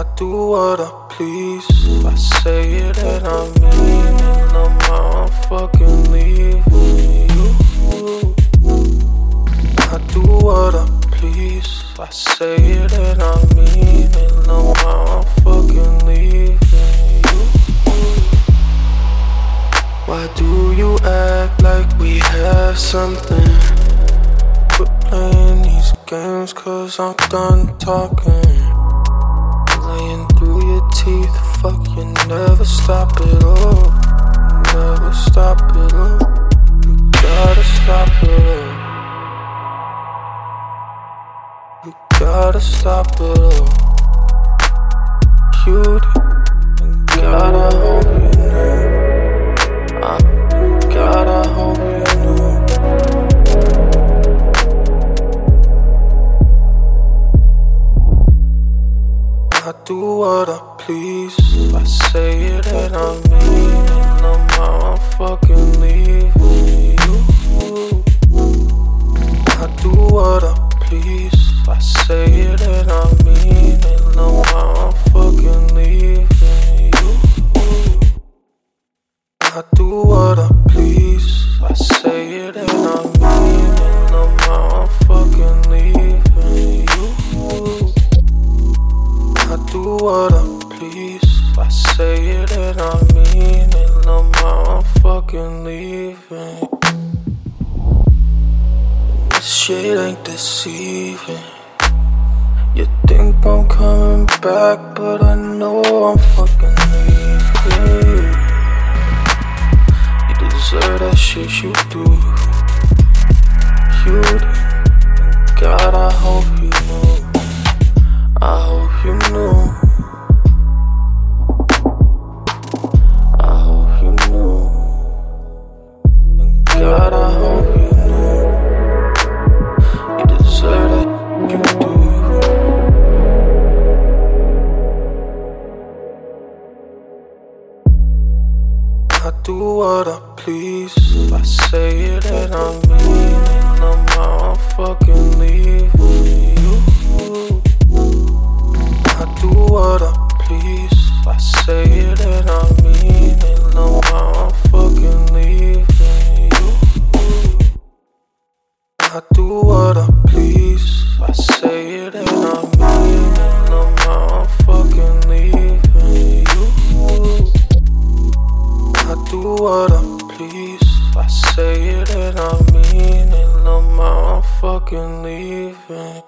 I do what I please. I say it and I mean it. I'm fucking leaving you. I do what I please. I say it and I mean it. I'm fucking leaving you. Why do you act like we have something? Quit playing these games, cause I'm done talking. You gotta stop it all. God, I hope you knew. I, I hope you knew. I do what I please. I say it and I mean it. No more, I'm fucking leaving what I please. I say it and I mean it. No I'm fucking leaving you. I do what I please. I say it and I mean it. No I'm fucking leaving. This shit ain't deceiving. You think I'm coming back, but I know I'm fucking You deserve that shit you do. I do what I please. I say it and I mean it. I'm fucking leaving you. I do what I please. I say it and I mean it. I'm fucking what I please. I say it and I mean it. No more, I'm fucking leaving.